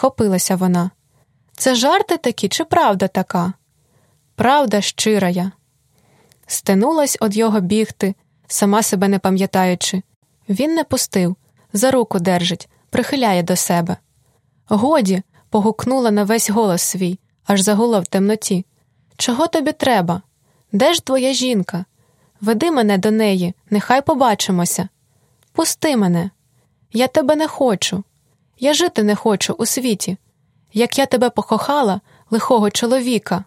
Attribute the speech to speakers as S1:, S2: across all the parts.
S1: схопилася вона. Це жарти такі, чи правда така? Правда щирая. Стенулась од його бігти, сама себе не пам'ятаючи. Він не пустив, за руку держить, прихиляє до себе. Годі, погукнула на весь голос свій, аж загула в темноті. Чого тобі треба? Де ж твоя жінка? Веди мене до неї, нехай побачимося. Пусти мене. Я тебе не хочу. Я жити не хочу у світі, як я тебе покохала, лихого чоловіка.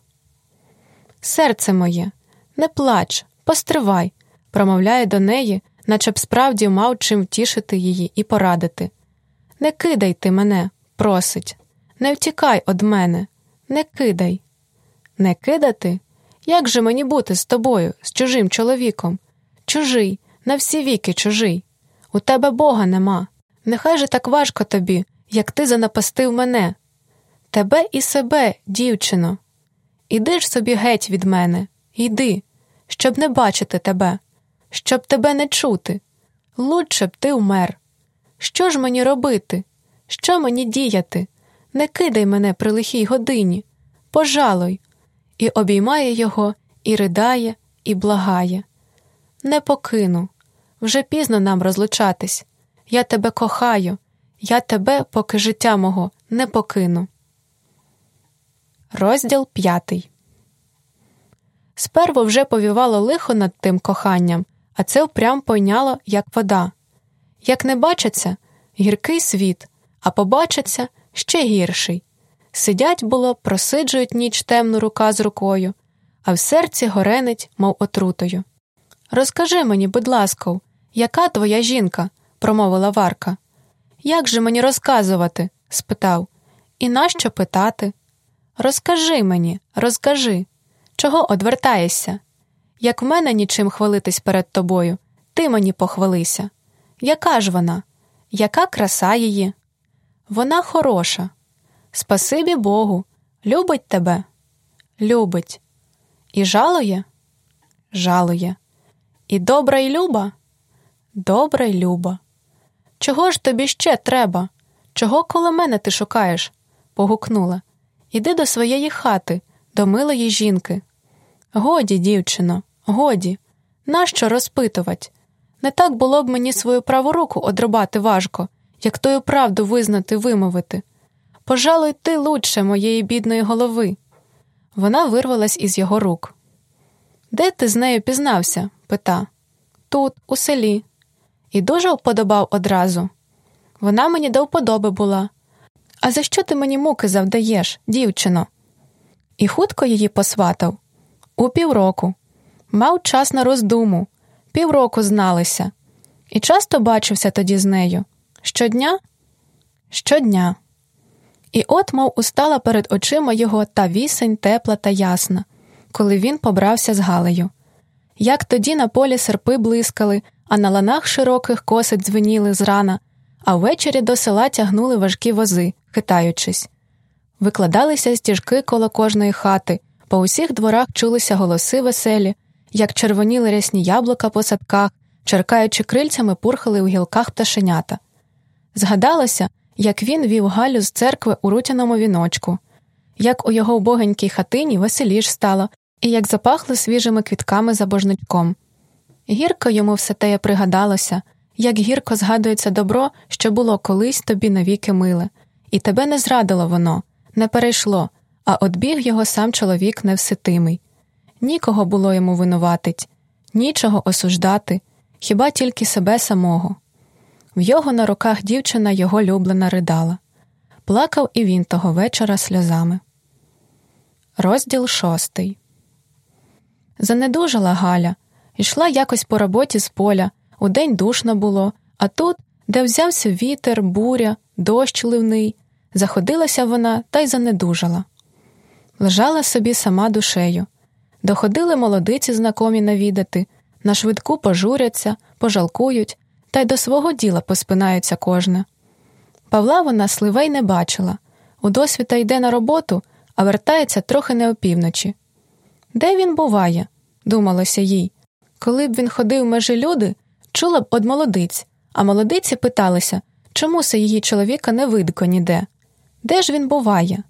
S1: Серце моє, не плач, постривай, промовляє до неї, наче б справді мав чим втішити її і порадити. Не кидай ти мене, просить, не втікай од мене, не кидай. Не кидати? Як же мені бути з тобою, з чужим чоловіком? Чужий, на всі віки чужий. У тебе Бога нема. Нехай же так важко тобі, як ти занапастив мене. Тебе і себе, дівчино. Іди ж собі геть від мене, йди, щоб не бачити тебе, щоб тебе не чути. Лучше б ти умер. Що ж мені робити? Що мені діяти? Не кидай мене при лихій годині. Пожалуй, і обіймає його, і ридає, і благає. Не покину. Вже пізно нам розлучатись. Я тебе кохаю, я тебе, поки життя мого, не покину. Розділ п'ятий. Сперво вже повівало лихо над тим коханням, а це впрям пойняло, як вода. Як не бачаться, гіркий світ, а побачаться ще гірший. Сидять, було, просиджують ніч темну рука з рукою, а в серці горенить, мов отрутою. Розкажи мені, будь ласка, яка твоя жінка? промовила Варка. Як же мені розказувати? спитав. І нащо питати? Розкажи мені, розкажи, чого одвертаєшся? Як в мене нічим хвалитись перед тобою, ти мені похвалися. Яка ж вона? Яка краса її? Вона хороша. Спасибі Богу, любить тебе, любить. І жалує? Жалує. І добра й люба? Добра й люба. Чого ж тобі ще треба? Чого коло мене ти шукаєш? погукнула. Іди до своєї хати, до милої жінки. Годі, дівчино, годі, нащо розпитувать? Не так було б мені свою праву руку одрубати важко, як тою правду визнати, вимовити. Пожалуй, ти лучше моєї бідної голови. Вона вирвалась із його рук. Де ти з нею пізнався? пита. Тут, у селі. І дуже вподобав одразу. Вона мені до вподоби була. А за що ти мені муки завдаєш, дівчино? І хутко її посватав. У півроку. Мав час на роздуму, півроку зналися, і часто бачився тоді з нею. Щодня? Щодня. І от, мов устала перед очима його та вісень тепла та ясна, коли він побрався з Галею. Як тоді на полі серпи блискали, а на ланах широких коси дзвеніли зрана, а ввечері до села тягнули важкі вози, хитаючись. Викладалися стіжки коло кожної хати, по усіх дворах чулися голоси веселі, як червоніли рясні яблука по садках, черкаючи крильцями, пурхали у гілках пташенята. Згадалося, як він вів Галю з церкви у рутяному віночку, як у його убогенькій хатині веселіш стало, і як запахло свіжими квітками за божничком. Гірко йому все теє пригадалося, як гірко згадується добро, що було колись тобі навіки миле, і тебе не зрадило воно, не перейшло, а одбіг його сам чоловік невситимий. Нікого було йому винуватить, нічого осуждати, хіба тільки себе самого. В його на руках дівчина його люблена ридала. Плакав і він того вечора сльозами. Розділ шостий. Занедужала Галя. Йшла якось по роботі з поля. Удень душно було, а тут, де взявся вітер, буря, дощ ливний, заходилася вона та й занедужала. Лежала собі сама душею. Доходили молодиці знакомі навідати, на швидку пожуряться, пожалкують, та й до свого діла поспинаються кожне. Павла вона сливей не бачила у досвіта йде на роботу, а вертається трохи не опівночі. Де він буває? думалося їй. Коли б він ходив межі люди, чула б од молодиць, а молодиці питалися, чому се її чоловіка не видко ніде. Де ж він буває?